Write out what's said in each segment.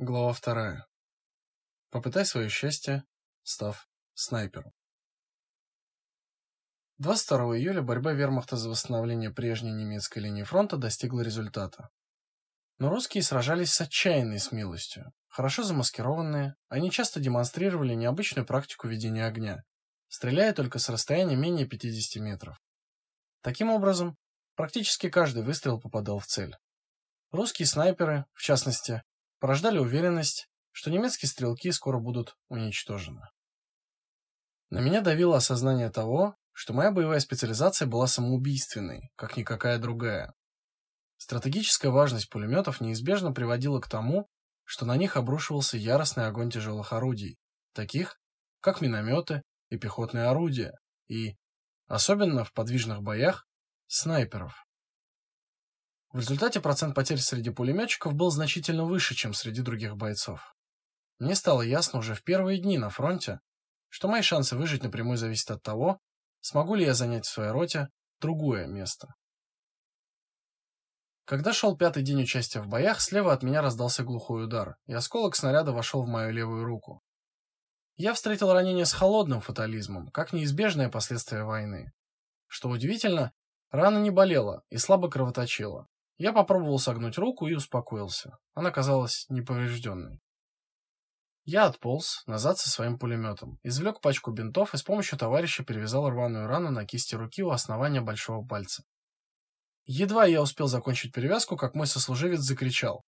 Глава вторая. Попытай свое счастье, став снайпером. 22 июля борьба вермахта за восстановление прежней немецкой линии фронта достигла результата. Но русские сражались с отчаянной смелостью. Хорошо замаскированные, они часто демонстрировали необычную практику ведения огня, стреляя только с расстояния менее 50 метров. Таким образом, практически каждый выстрел попадал в цель. Русские снайперы, в частности, порождали уверенность, что немецкие стрелки скоро будут уничтожены. На меня давило осознание того, что моя боевая специализация была самоубийственной, как никакая другая. Стратегическая важность пулеметов неизбежно приводила к тому, что на них обрушивался яростный огонь тяжелых орудий, таких как минометы и пехотные орудия, и, особенно в подвижных боях, снайперов. В результате процент потерь среди пулеметчиков был значительно выше, чем среди других бойцов. Мне стало ясно уже в первые дни на фронте, что мои шансы выжить напрямую зависят от того, смогу ли я занять в своей роте другое место. Когда шел пятый день участия в боях, слева от меня раздался глухой удар, и осколок снаряда вошел в мою левую руку. Я встретил ранение с холодным фатализмом, как неизбежное последствие войны. Что удивительно, рана не болела и слабо кровоточила. Я попробовал согнуть руку и успокоился. Она казалась неповрежденной. Я отполз назад со своим пулеметом, извлек пачку бинтов и с помощью товарища перевязал рваную рану на кисти руки у основания большого пальца. Едва я успел закончить перевязку, как мой сослуживец закричал: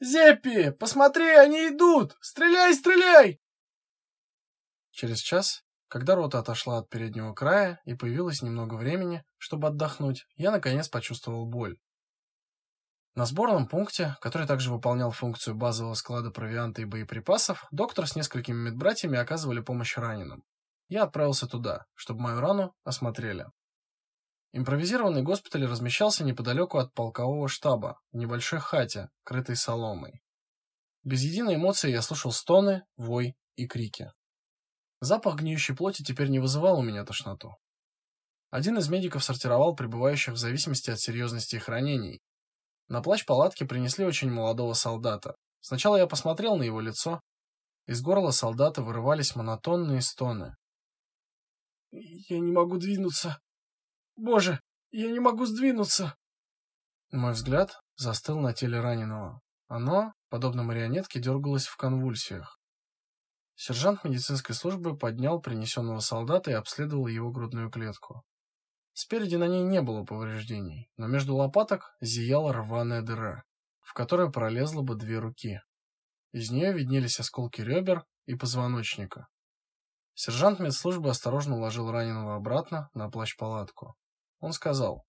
"Зеппи, посмотри, они идут! Стреляй, стреляй!" Через час, когда рота отошла от переднего края и появилось немного времени, чтобы отдохнуть, я наконец почувствовал боль. На сборном пункте, который также выполнял функцию базового склада провианта и боеприпасов, доктор с несколькими медбратьями оказывали помощь раненым. Я отправился туда, чтобы мою рану осмотрели. Импровизированный госпиталь размещался неподалеку от полкового штаба, в небольшой хате, крытой соломой. Без единой эмоции я слушал стоны, вой и крики. Запах гниющей плоти теперь не вызывал у меня тошноту. Один из медиков сортировал прибывающих в зависимости от серьезности их ранений, на плащ палатки принесли очень молодого солдата. Сначала я посмотрел на его лицо. Из горла солдата вырывались монотонные стоны. Я не могу двинуться. Боже, я не могу сдвинуться. Мой взгляд застыл на теле раненого. Оно, подобно марионетке, дергалось в конвульсиях. Сержант медицинской службы поднял принесенного солдата и обследовал его грудную клетку. Спереди на ней не было повреждений, но между лопаток зияла рваная дыра, в которую пролезло бы две руки. Из нее виднелись осколки ребер и позвоночника. Сержант медслужбы осторожно уложил раненого обратно на плащ-палатку. Он сказал: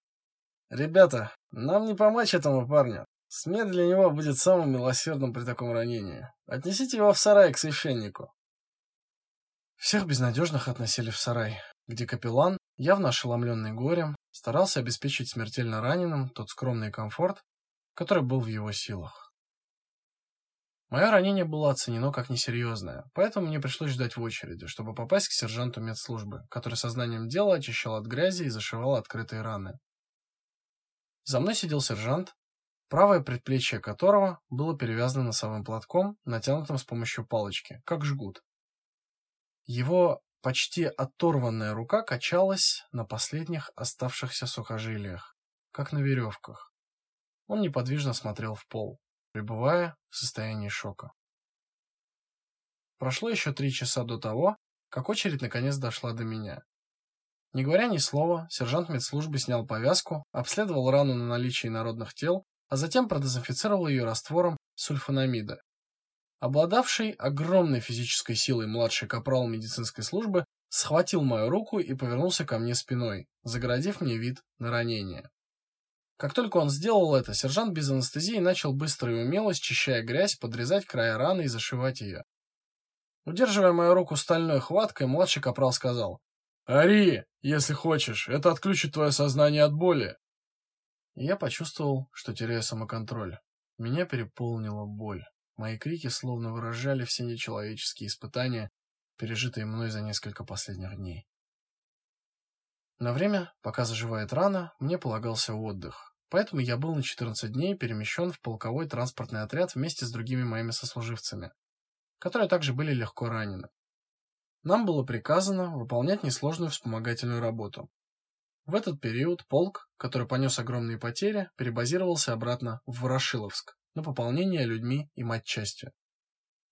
"Ребята, нам не помочь этому парню. Смерть для него будет самым милосердным при таком ранении. Отнесите его в сарай к священнику". Всех безнадежных относили в сарай, где капеллан явно ошеломленный горем, старался обеспечить смертельно раненым тот скромный комфорт, который был в его силах. Мое ранение было оценено как несерьезное, поэтому мне пришлось ждать в очереди, чтобы попасть к сержанту медслужбы, который сознанием дела очищал от грязи и зашивал открытые раны. За мной сидел сержант, правое предплечье которого было перевязано носовым платком, натянутым с помощью палочки, как жгут. Его Почти оторванная рука качалась на последних оставшихся сухожилиях, как на веревках. Он неподвижно смотрел в пол, пребывая в состоянии шока. Прошло еще три часа до того, как очередь наконец дошла до меня. Не говоря ни слова, сержант медслужбы снял повязку, обследовал рану на наличие народных тел, а затем продезинфицировал ее раствором сульфанамида. Обладавший огромной физической силой младший капрал медицинской службы схватил мою руку и повернулся ко мне спиной, загородив мне вид на ранение. Как только он сделал это, сержант без анестезии начал быстро и умело, счищая грязь, подрезать края раны и зашивать ее. Удерживая мою руку стальной хваткой, младший капрал сказал: "Ари, если хочешь, это отключит твое сознание от боли". И я почувствовал, что теряю самоконтроль. Меня переполнила боль. Мои крики словно выражали все нечеловеческие испытания, пережитые мной за несколько последних дней. На время, пока заживает рана, мне полагался отдых, поэтому я был на 14 дней перемещен в полковой транспортный отряд вместе с другими моими сослуживцами, которые также были легко ранены. Нам было приказано выполнять несложную вспомогательную работу. В этот период полк, который понес огромные потери, перебазировался обратно в Ворошиловск на пополнение людьми и матчастью.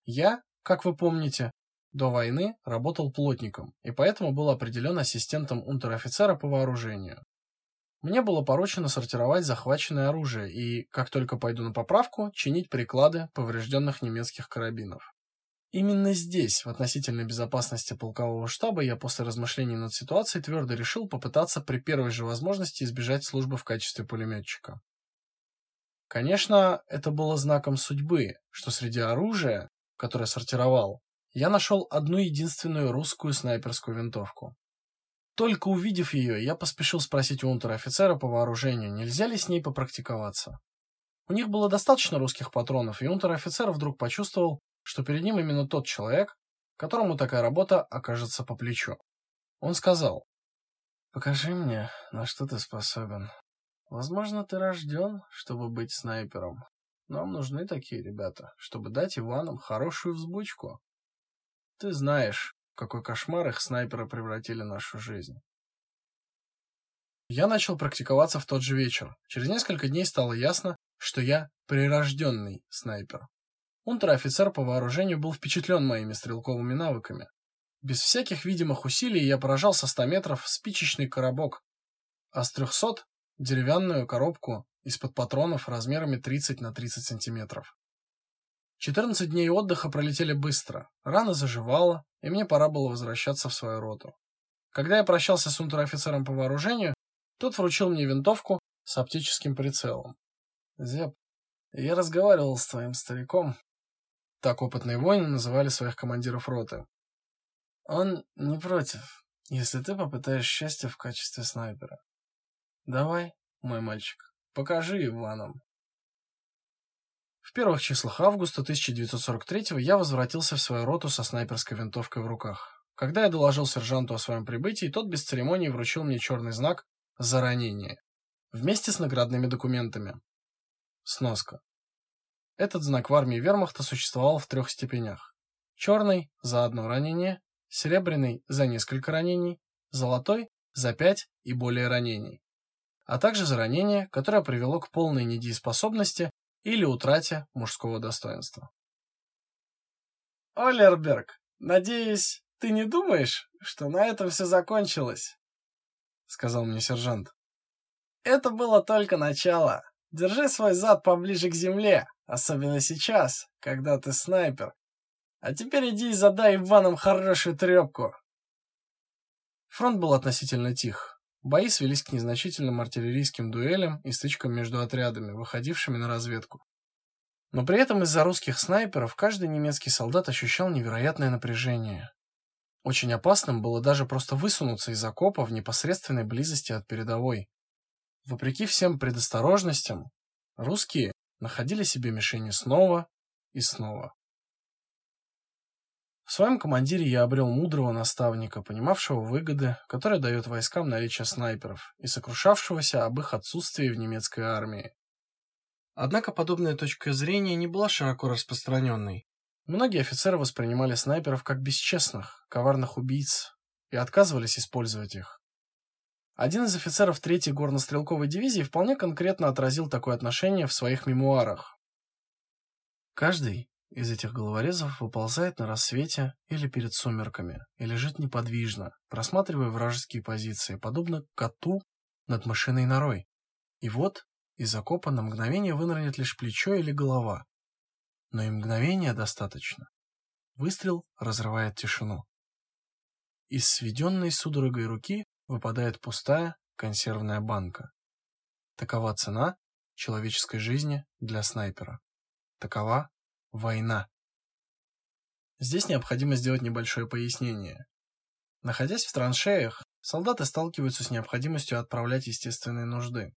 Я, как вы помните, до войны работал плотником и поэтому был определен ассистентом унтер-офицера по вооружению. Мне было поручено сортировать захваченное оружие и, как только пойду на поправку, чинить приклады поврежденных немецких карабинов. Именно здесь, в относительной безопасности полкового штаба, я после размышлений над ситуацией твердо решил попытаться при первой же возможности избежать службы в качестве пулеметчика. Конечно, это было знаком судьбы, что среди оружия, которое сортировал, я нашел одну единственную русскую снайперскую винтовку. Только увидев ее, я поспешил спросить у унтер-офицера по вооружению, нельзя ли с ней попрактиковаться. У них было достаточно русских патронов, и унтер-офицер вдруг почувствовал, что перед ним именно тот человек, которому такая работа окажется по плечу. Он сказал: "Покажи мне, на что ты способен. Возможно, ты рожден, чтобы быть снайпером. Нам нужны такие ребята, чтобы дать Иванам хорошую взбучку. Ты знаешь, в какой кошмар их снайперы превратили нашу жизнь". Я начал практиковаться в тот же вечер. Через несколько дней стало ясно, что я прирожденный снайпер. Унтер-офицер по вооружению был впечатлен моими стрелковыми навыками. Без всяких видимых усилий я поражал со 100 метров спичечный коробок, а с 300 деревянную коробку из-под патронов размерами 30 на 30 сантиметров. 14 дней отдыха пролетели быстро. Рана заживала, и мне пора было возвращаться в свою роту. Когда я прощался с унтер-офицером по вооружению, тот вручил мне винтовку с оптическим прицелом. Зеп, я разговаривал с твоим стариком, так опытные воины называли своих командиров роты. Он не против, если ты попытаешь счастье в качестве снайпера. Давай, мой мальчик, покажи Иванам. В первых числах августа 1943 я возвратился в свою роту со снайперской винтовкой в руках. Когда я доложил сержанту о своем прибытии, тот без церемонии вручил мне черный знак за ранение вместе с наградными документами. Сноска. Этот знак в армии Вермахта существовал в трех степенях: черный за одно ранение, серебряный за несколько ранений, золотой за пять и более ранений, а также за ранение, которое привело к полной недееспособности или утрате мужского достоинства. Олерберг, надеюсь, ты не думаешь, что на этом все закончилось, сказал мне сержант. Это было только начало. Держи свой зад поближе к земле, особенно сейчас, когда ты снайпер. А теперь иди и задай Иванам хорошую трепку. Фронт был относительно тих. Бои свелись к незначительным артиллерийским дуэлям и стычкам между отрядами, выходившими на разведку. Но при этом из-за русских снайперов каждый немецкий солдат ощущал невероятное напряжение. Очень опасным было даже просто высунуться из окопа в непосредственной близости от передовой. Вопреки всем предосторожностям, русские находили себе мишени снова и снова. В своем командире я обрел мудрого наставника, понимавшего выгоды, которые дает войскам наличие снайперов, и сокрушавшегося об их отсутствии в немецкой армии. Однако подобная точка зрения не была широко распространенной. Многие офицеры воспринимали снайперов как бесчестных, коварных убийц и отказывались использовать их. Один из офицеров 3-й горнострелковой дивизии вполне конкретно отразил такое отношение в своих мемуарах. Каждый из этих головорезов выползает на рассвете или перед сумерками и лежит неподвижно, просматривая вражеские позиции, подобно коту над мышиной норой. И вот из окопа на мгновение вынырнет лишь плечо или голова. Но и мгновения достаточно. Выстрел разрывает тишину. Из сведенной судорогой руки выпадает пустая консервная банка. Такова цена человеческой жизни для снайпера. Такова война. Здесь необходимо сделать небольшое пояснение. Находясь в траншеях, солдаты сталкиваются с необходимостью отправлять естественные нужды.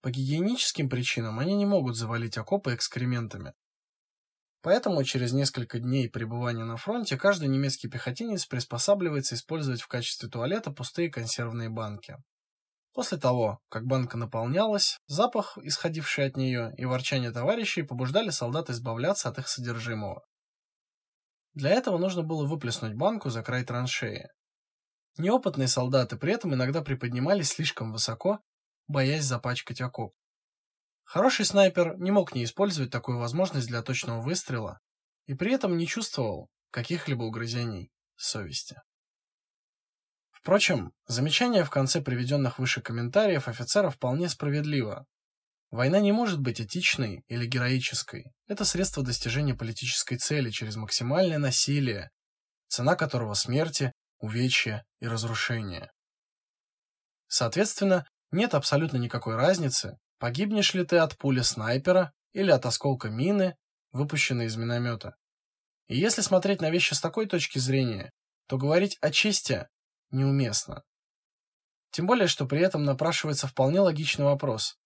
По гигиеническим причинам они не могут завалить окопы экскрементами. Поэтому через несколько дней пребывания на фронте каждый немецкий пехотинец приспосабливается использовать в качестве туалета пустые консервные банки. После того, как банка наполнялась, запах, исходивший от нее, и ворчание товарищей побуждали солдат избавляться от их содержимого. Для этого нужно было выплеснуть банку за край траншеи. Неопытные солдаты при этом иногда приподнимались слишком высоко, боясь запачкать окоп. Хороший снайпер не мог не использовать такую возможность для точного выстрела и при этом не чувствовал каких-либо угрызений совести. Впрочем, замечание в конце приведенных выше комментариев офицера вполне справедливо. Война не может быть этичной или героической. Это средство достижения политической цели через максимальное насилие, цена которого смерти, увечья и разрушения. Соответственно, нет абсолютно никакой разницы, погибнешь ли ты от пули снайпера или от осколка мины, выпущенной из миномета. И если смотреть на вещи с такой точки зрения, то говорить о чести неуместно. Тем более, что при этом напрашивается вполне логичный вопрос.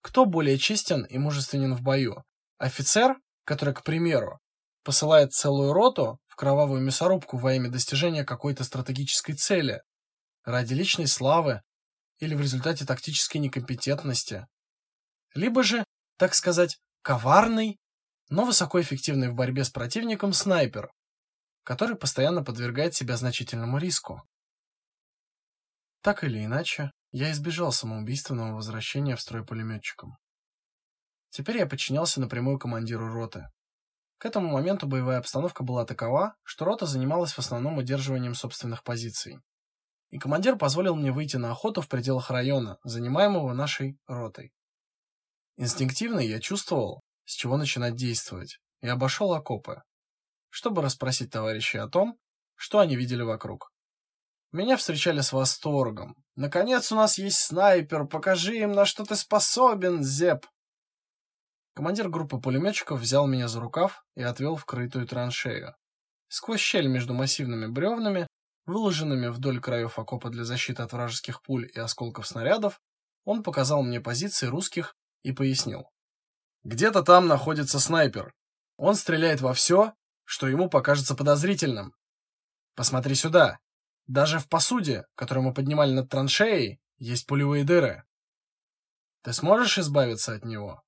Кто более честен и мужественен в бою? Офицер, который, к примеру, посылает целую роту в кровавую мясорубку во имя достижения какой-то стратегической цели, ради личной славы или в результате тактической некомпетентности. Либо же, так сказать, коварный, но высокоэффективный в борьбе с противником снайпер, который постоянно подвергает себя значительному риску. Так или иначе, я избежал самоубийственного возвращения в строй пулеметчиком. Теперь я подчинялся напрямую командиру роты. К этому моменту боевая обстановка была такова, что рота занималась в основном удерживанием собственных позиций. И командир позволил мне выйти на охоту в пределах района, занимаемого нашей ротой. Инстинктивно я чувствовал, с чего начинать действовать, и обошел окопы, чтобы расспросить товарищей о том, что они видели вокруг. Меня встречали с восторгом. Наконец у нас есть снайпер, покажи им, на что ты способен, Зеп. Командир группы пулеметчиков взял меня за рукав и отвел в крытую траншею. Сквозь щель между массивными бревнами, выложенными вдоль краев окопа для защиты от вражеских пуль и осколков снарядов, он показал мне позиции русских и пояснил. Где-то там находится снайпер. Он стреляет во все, что ему покажется подозрительным. Посмотри сюда. Даже в посуде, которую мы поднимали над траншеей, есть пулевые дыры. Ты сможешь избавиться от него?